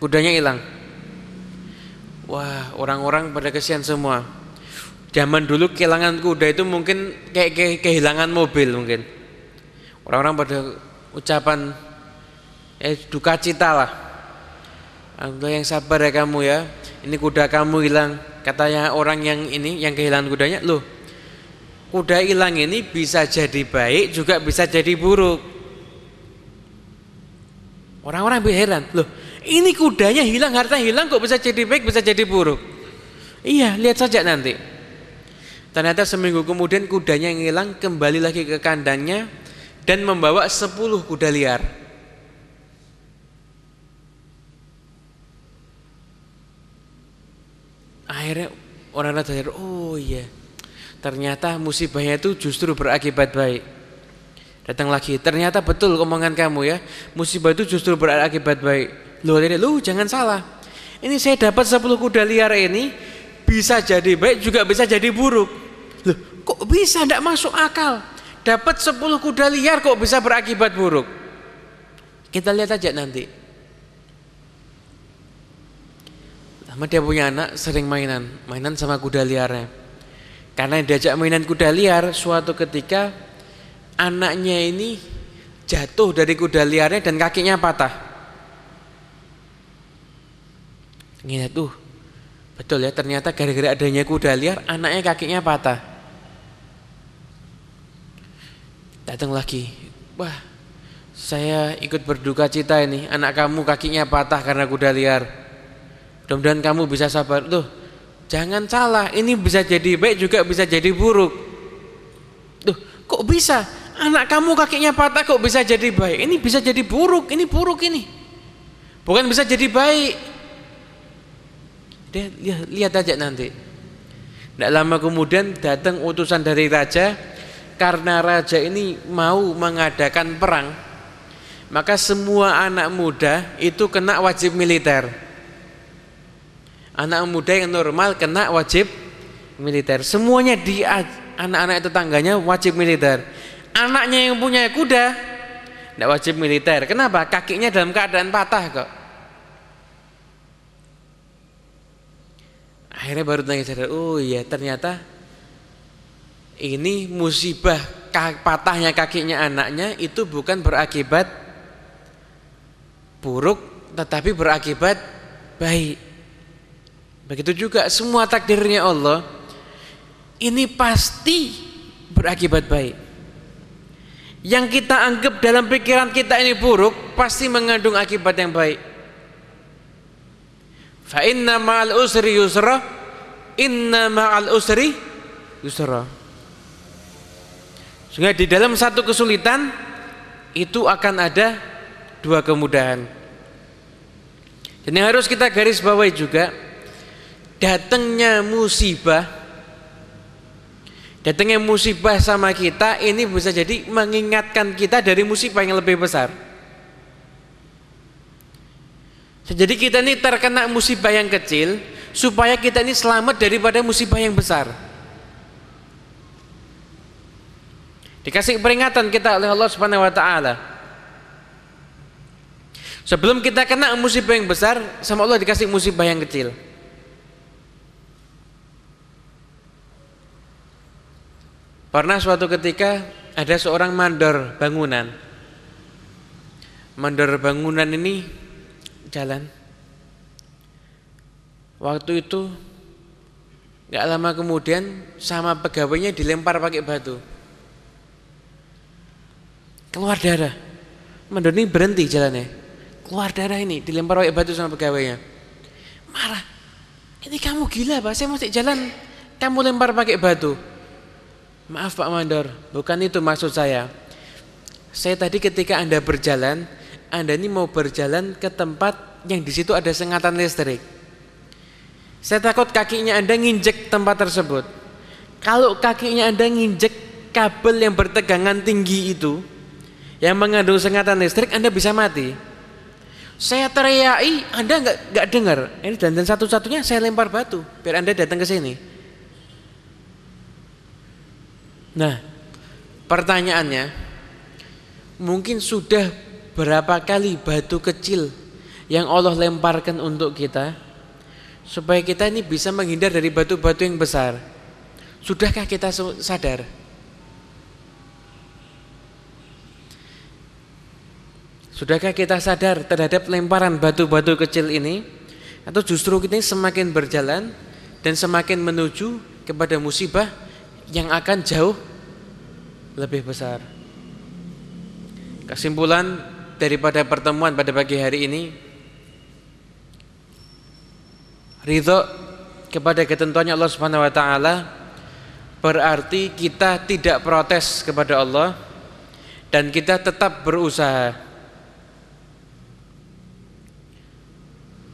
Kudanya hilang. Wah, orang-orang pada kesian semua. Zaman dulu kehilangan kuda itu mungkin kayak kehilangan mobil mungkin orang-orang pada ucapan eh duka cita lah Allah yang sabar ya kamu ya ini kuda kamu hilang katanya orang yang ini yang kehilangan kudanya loh kuda hilang ini bisa jadi baik juga bisa jadi buruk. Orang-orang heran loh ini kudanya hilang harta hilang kok bisa jadi baik bisa jadi buruk? Iya lihat saja nanti. Ternyata seminggu kemudian kudanya yang hilang kembali lagi ke kandangnya dan membawa sepuluh kuda liar. Akhirnya orang orang sadar, oh iya, ternyata musibahnya itu justru berakibat baik. Datang lagi, ternyata betul omongan kamu ya, musibah itu justru berakibat baik. Loh, ini, lu jangan salah. Ini saya dapat sepuluh kuda liar ini bisa jadi baik juga bisa jadi buruk. Loh, kok bisa tidak masuk akal? dapat 10 kuda liar kok bisa berakibat buruk kita lihat aja nanti sama dia punya anak sering mainan mainan sama kuda liarnya karena diajak mainan kuda liar suatu ketika anaknya ini jatuh dari kuda liarnya dan kakinya patah ingat tuh betul ya ternyata gara-gara adanya kuda liar anaknya kakinya patah Datang lagi. Wah, saya ikut berduka cita ini. Anak kamu kakinya patah karena kuda liar. Mudah-mudahan kamu bisa sabar. Tuh, jangan salah. Ini bisa jadi baik juga bisa jadi buruk. Tuh, kok bisa? Anak kamu kakinya patah kok bisa jadi baik? Ini bisa jadi buruk. Ini buruk ini. Bukan bisa jadi baik. Dia lihat, lihat aja nanti. Tidak lama kemudian datang utusan dari raja karena raja ini mau mengadakan perang. Maka semua anak muda itu kena wajib militer. Anak muda yang normal kena wajib militer. Semuanya di anak-anak tetangganya wajib militer. Anaknya yang punya kuda tidak wajib militer. Kenapa? Kakinya dalam keadaan patah kok. Akhirnya baru tanya sadar, oh iya ternyata ini musibah patahnya kakinya anaknya itu bukan berakibat buruk tetapi berakibat baik. Begitu juga semua takdirnya Allah ini pasti berakibat baik yang kita anggap dalam pikiran kita ini buruk pasti mengandung akibat yang baik. Fa inna ma'al usri yusra, inna ma'al usri yusra. Sehingga di dalam satu kesulitan itu akan ada dua kemudahan. Dan yang harus kita garis bawahi juga datangnya musibah Datangnya musibah sama kita ini bisa jadi mengingatkan kita dari musibah yang lebih besar. Jadi kita ini terkena musibah yang kecil supaya kita ini selamat daripada musibah yang besar. Dikasih peringatan kita oleh Allah Subhanahu wa taala. Sebelum kita kena musibah yang besar, sama Allah dikasih musibah yang kecil. Pernah suatu ketika ada seorang mandor bangunan. Mandor bangunan ini jalan. Waktu itu nggak lama kemudian sama pegawainya dilempar pakai batu. Keluar darah. Mandor ini berhenti jalannya. Keluar darah ini dilempar pakai batu sama pegawainya. Marah. Ini kamu gila, Pak. Saya masih jalan, kamu lempar pakai batu. Maaf Pak Mandor, bukan itu maksud saya. Saya tadi ketika Anda berjalan, Anda ini mau berjalan ke tempat yang di situ ada sengatan listrik. Saya takut kakinya Anda nginjek tempat tersebut. Kalau kakinya Anda nginjek kabel yang bertegangan tinggi itu, yang mengandung sengatan listrik, Anda bisa mati. Saya teriaki, Anda nggak nggak dengar. Ini dan satu-satunya saya lempar batu biar Anda datang ke sini. Nah, pertanyaannya, mungkin sudah berapa kali batu kecil yang Allah lemparkan untuk kita supaya kita ini bisa menghindar dari batu-batu yang besar. Sudahkah kita sadar? Sudahkah kita sadar terhadap lemparan batu-batu kecil ini? Atau justru kita semakin berjalan dan semakin menuju kepada musibah yang akan jauh lebih besar. Kesimpulan daripada pertemuan pada pagi hari ini ridho kepada ketentuannya Allah Subhanahu wa taala berarti kita tidak protes kepada Allah dan kita tetap berusaha.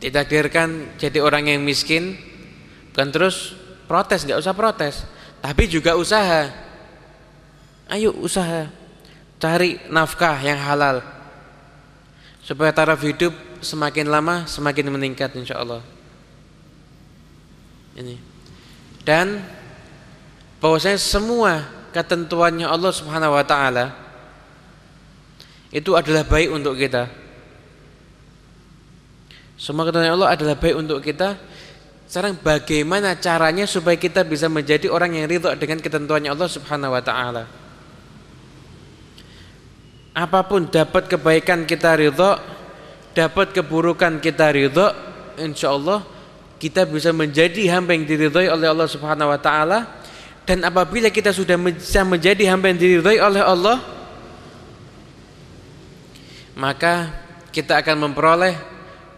Ditakdirkan jadi orang yang miskin kan terus protes, nggak usah protes tapi juga usaha. Ayo usaha cari nafkah yang halal supaya taraf hidup semakin lama semakin meningkat insya Allah. Ini dan bahwasanya semua ketentuannya Allah Subhanahu Wa Taala itu adalah baik untuk kita. Semua ketentuan Allah adalah baik untuk kita sekarang bagaimana caranya supaya kita bisa menjadi orang yang ridho dengan ketentuannya Allah Subhanahu wa taala? Apa pun dapat kebaikan kita ridho, dapat keburukan kita ridho, insya Allah kita bisa menjadi hamba yang diridhoi oleh Allah Subhanahu wa taala dan apabila kita sudah bisa menjadi hamba yang diridhoi oleh Allah maka kita akan memperoleh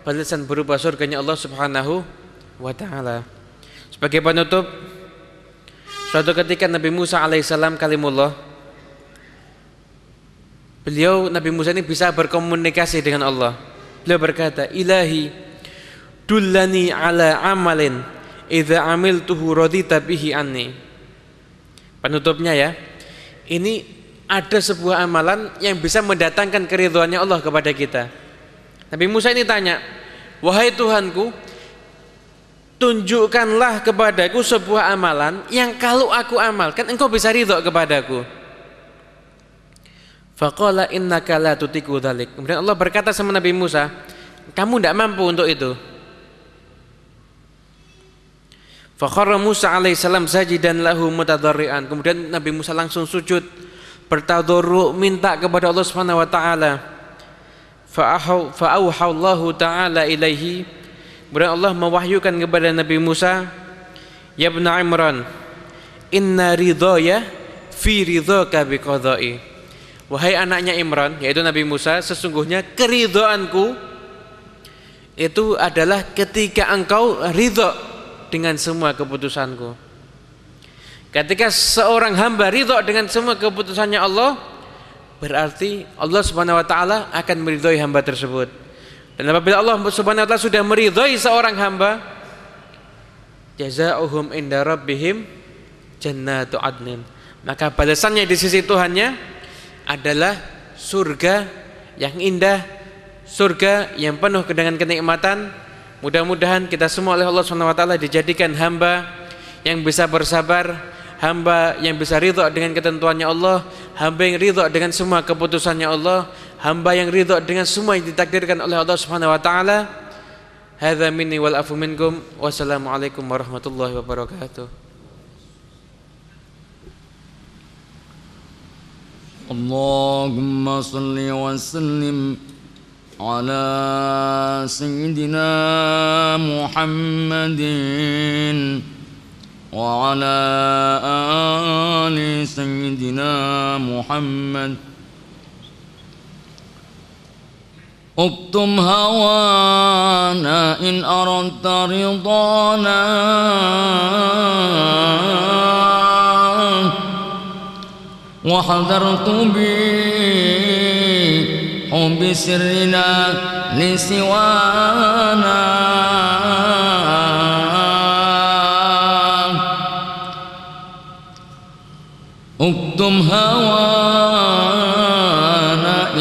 balasan berupa surganya Allah Subhanahu wa taala. Sebagai penutup, suatu ketika Nabi Musa alaihissalam kalimullah Beliau Nabi Musa ini bisa berkomunikasi dengan Allah. Beliau berkata, "Ilahi, dullani ala amalin idza amiltuhu radita bihi anni." Penutupnya ya. Ini ada sebuah amalan yang bisa mendatangkan keridhaannya Allah kepada kita. Nabi Musa ini tanya, "Wahai Tuhanku, tunjukkanlah kepadaku sebuah amalan yang kalau aku amalkan engkau bisa ridho kepadaku." Faqala innaka la tutiku dzalik. Kemudian Allah berkata sama Nabi Musa, kamu tidak mampu untuk itu. Fakharra Musa alaihissalam sajidan lahu mutadarrian. Kemudian Nabi Musa langsung sujud bertadarru minta kepada Allah Subhanahu wa taala. Fa'auha Allah taala ilaihi. Kemudian Allah mewahyukan kepada Nabi Musa, "Ya ibn Imran, inna ridhaya fi ridhaka biqadai." Wahai anaknya Imran, yaitu Nabi Musa, sesungguhnya keridhoanku itu adalah ketika engkau ridho dengan semua keputusanku. Ketika seorang hamba ridho dengan semua keputusannya Allah, berarti Allah Subhanahu wa taala akan meridhoi hamba tersebut. Dan apabila Allah Subhanahu wa taala sudah meridhoi seorang hamba, jazaohum inda rabbihim jannatu adnin. Maka balasannya di sisi Tuhannya adalah surga yang indah, surga yang penuh dengan kenikmatan. Mudah-mudahan kita semua oleh Allah Subhanahu wa taala dijadikan hamba yang bisa bersabar, hamba yang bisa ridho dengan ketentuannya Allah, hamba yang ridho dengan semua keputusannya Allah, hamba yang ridho dengan semua yang ditakdirkan oleh Allah Subhanahu wa taala. Hada minni wal afu minkum. Wassalamualaikum warahmatullahi wabarakatuh. Allahumma salli wa sallim ala sayyidina Muhammadin وعلى آل سيدنا محمد. اكتم هوانا إن أردت رضانا. وحضرت بحب سرنا لسوانا. اكتم هوانا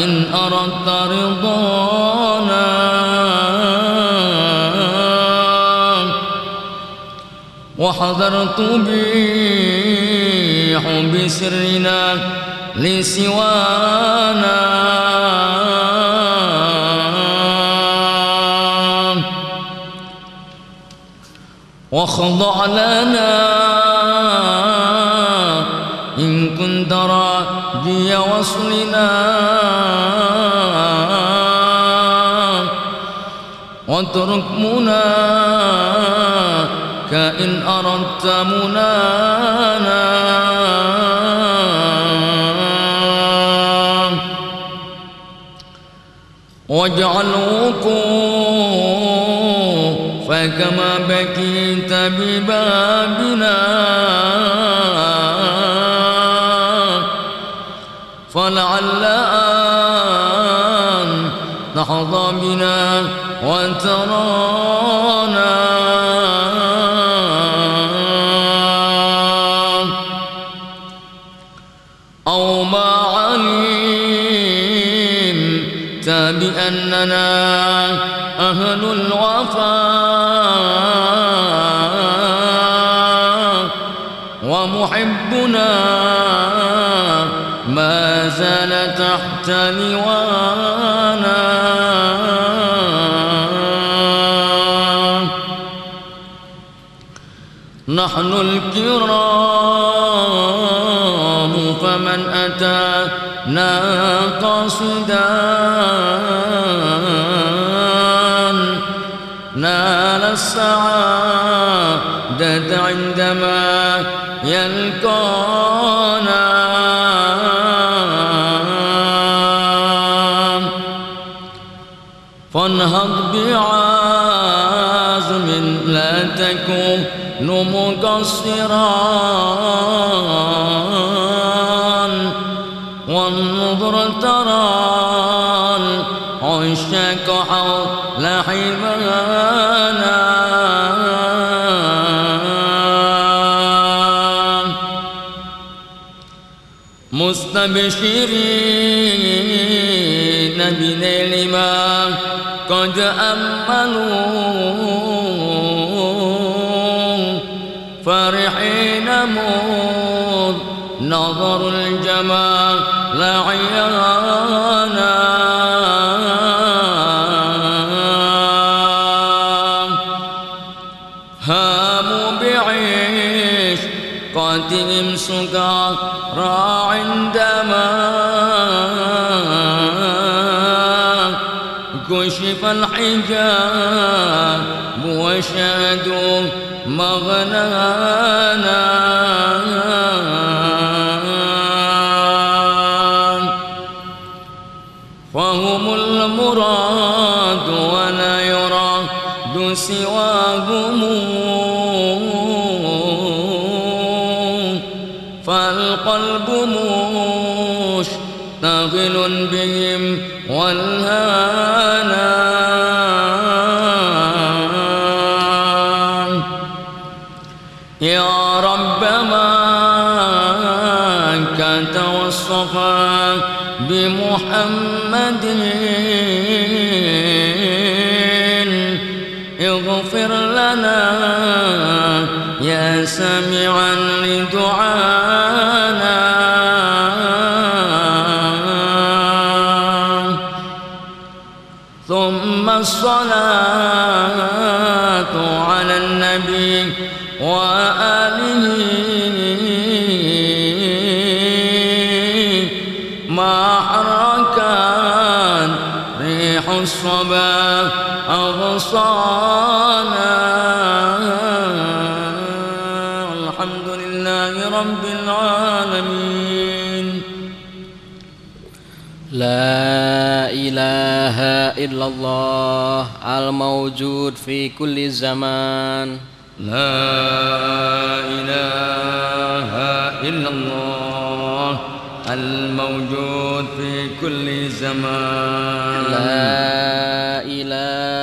إن أردت رضانا وحضرت بحب سرنا لسوانا. واخضع لنا إن كنت راجي وصلنا. واترك مناك إن أردت منانا. واجعل وقوفك ما بكيت ببابنا. فلعل أن تحظى بنا وترانا لوانا نحن الكرام فمن أتانا قاصدا نال السعادة عندما فانهض بعزم لا تكون مقصرا وانظر ترى عشك حول حبانا مستبشرين تأملون فرحين موض نظر الجمال عيانا هاموا بعيش. قاتل سكر الحجاب وشهدوا مغناه يا رب ما كنت والصفا بمحمد. اغفر لنا يا سامعا لدعانا. ثم الصلاة أغصانا الحمد لله رب العالمين. لا إله إلا الله الموجود في كل زمان. لا إله إلا الله الموجود في كل زمان. لا إله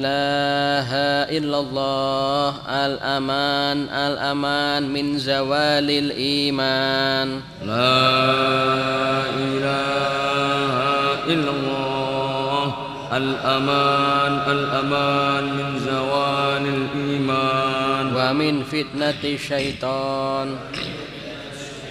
إله إلا الله الأمان الأمان من زوال الإيمان. لا إله إلا الله الأمان الأمان من زوال الإيمان. ومن فتنة الشيطان.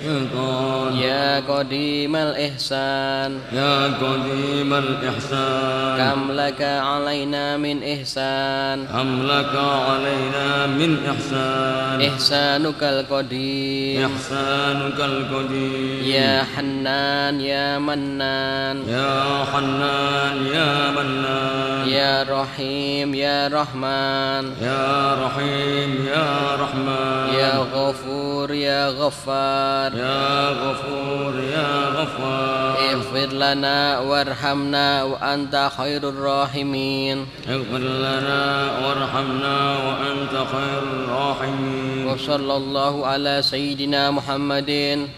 شيطان يا قديم الإحسان يا قديم الإحسان كم لك علينا من إحسان كم لك علينا من إحسان إحسانك القديم إحسانك القديم يا حنان يا منان يا حنان يا منان يا رحيم يا رحمن يا رحيم يا رحمن يا غفور يا غفار يا غفور يا غفار. اغفر لنا وارحمنا وأنت خير الراحمين. اغفر لنا وارحمنا وأنت خير الراحمين. وصلى الله على سيدنا محمد.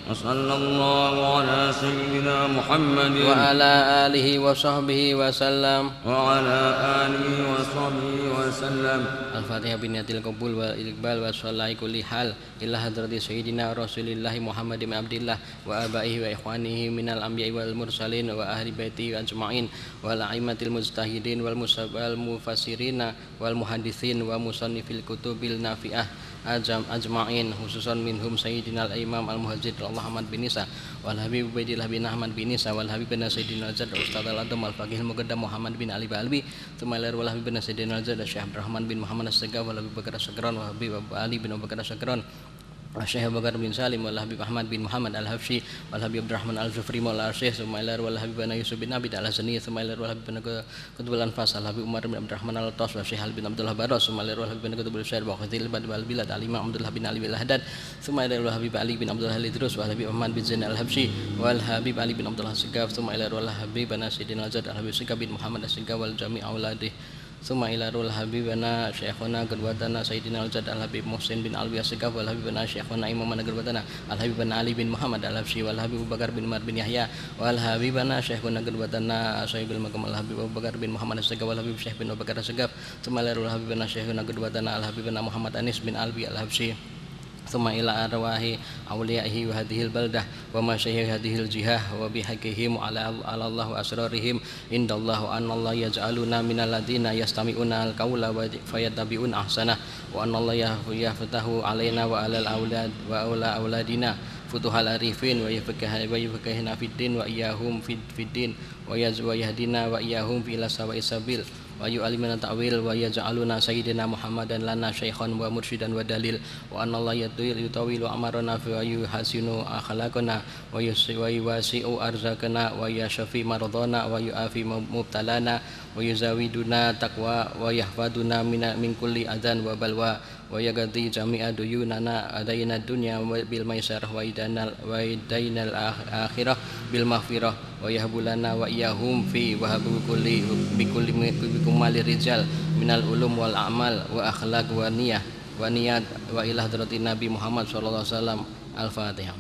وصلى الله على سيدنا محمد. وعلى آله وصحبه وسلم. وعلى آله وصحبه وسلم. الفاتحة بنية القبول والإقبال والصلاة كل حال إلى حضرة سيدنا رسول الله محمد بن عبد الله وآبائه وإخوانه من الأنبياء wal mursalin wa ahli baiti ajma'in wal aimatil mujtahidin wal musabal mufasirina wal muhadithin wa musannifil kutubil nafi'ah ajam ajma'in khususan minhum sayyidina al-imam al-muhajir Allah Ahmad bin Isa wal habib Ubaidillah bin Ahmad bin Isa wal habib bin sayyidina al-jad ustaz al-adam al-faqih al-muqaddam Muhammad bin Ali Balbi tumalar wal habib bin sayyidina al-jad Syekh Abdurrahman bin Muhammad as-Sagaf wal habib Bakar Sagran wal habib Ali bin Abu Bakar Sagran Syekh Abu Bakar bin Salim wal Habib Ahmad bin Muhammad Al Habsyi wal Habib Abdurrahman Al Zufri maula Syekh Sumailar wal Habib Ana Yusuf bin Abid Al Hasani Sumailar wal Habib Qutbul Anfas Al Habib Umar bin Abdurrahman Al Tos wal Syekh Al bin Abdullah Baros Sumailar wal Habib Qutbul Syair wa Khatil Bad wal Bilad Al Imam Abdullah bin Ali bin Haddad Sumailar wal Habib Ali bin Abdullah Al Idrus wal Habib Ahmad bin Zain Al Habsyi wal Habib Ali bin Abdullah Segaf Sumailar wal Habib Ana Sayyidina Al Zad Al Habib Segaf bin Muhammad Al Segaf wal Jami' Auladih Suma ila rul habibana syekhuna gerbatana Sayyidina al-Jad al-Habib Muhsin bin Alwi Asikaf wal habibana syekhuna imamana gerbatana Al-Habibana Ali bin Muhammad al-Habsi wal Habib Bakar bin Umar bin Yahya wal habibana syekhuna gerbatana Sayyidul Makam al-Habib Abu Bakar bin Muhammad Asikaf wal Habib Syekh bin al-Bakar Asikaf Suma ila rul habibana syekhuna gerbatana Al-Habibana Muhammad Anis bin Alwi al-Habsyi ثم إلى أرواح أوليائه وهذه البلدة ومشايخ هذه الجهة وبحقهم على على الله وأسرارهم عند الله أن الله يجعلنا من الذين يستمعون القول فيتبعون أحسنه وأن الله يفتح علينا وعلى الأولاد وأولى أولادنا فتوح العارفين ويفقهنا في الدين وإياهم في الدين ويهدينا وإياهم إلى سواء السبيل. Wa yu'allimuna ta'wil wa yaj'aluna sayyidina Muhammadan lana syaikhan wa mursyidan wa dalil. Wa anna Allah yadil yutawilu amarana fi wa yuhasinu akhlaqana wa yuwasi'u arzakana wa yashfi maradana wa yu'afi mubtalana wa yuzawiduna taqwa wa yahfaduna min kulli adan wa balwa wa yaghdi jami'a duyunana adaina dunya bil maisarah wa idanal wa idainal akhirah bil maghfirah wa yahbulana wa iyahum fi wa habu kulli bi kulli malir rijal minal ulum wal amal wa akhlaq wa niyah wa niyat wa ilah hadratin nabi Muhammad sallallahu alaihi wasallam al-fatihah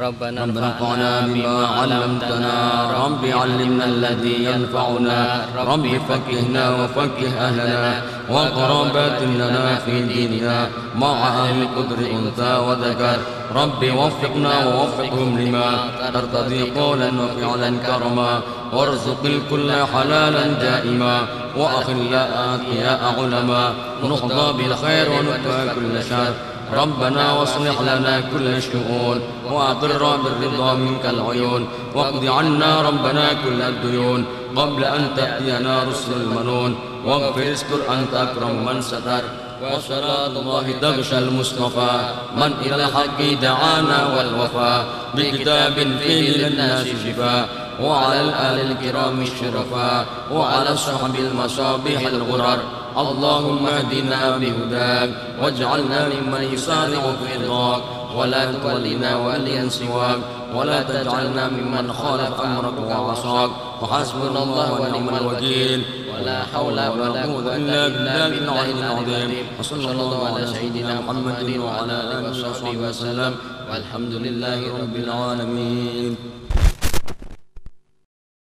ربنا انفعنا بما علمتنا. رب علمنا الذي ينفعنا. رب فكهنا وفكه أهلنا. وقرابات لنا في ديننا. مع أهل قدر أنثى وذكر. رب وفقنا ووفقهم لما ترتضي قولا وفعلا كرما وارزق الكل حلالا دائما وأخلاء أتقياء علما نحظى بالخير ونؤتى كل شر ربنا واصلح لنا كل الشؤون وأقر بالرضا منك العيون واقض عنا ربنا كل الديون قبل أن تأتينا رسل المنون واغفر استر أنت أكرم من ستر وصلاة الله تغشى المصطفى. من إلى الحق دعانا والوفاء بكتاب فيه للناس شفاء وعلى الآل الكرام الشرفاء وعلى الصحب المصابيح الغرر. اللهم اهدنا بهداك. واجعلنا ممن يسارع في رضاك. ولا تولنا وليا سواك ولا تجعلنا ممن خالف أمرك وعصاك. وحسبنا الله ونعم الوكيل. ولا حول ولا قوة إلا بالله العلي العظيم. وصلى الله على سيدنا محمد وعلى آله وصحبه وسلم. والحمد لله رب العالمين.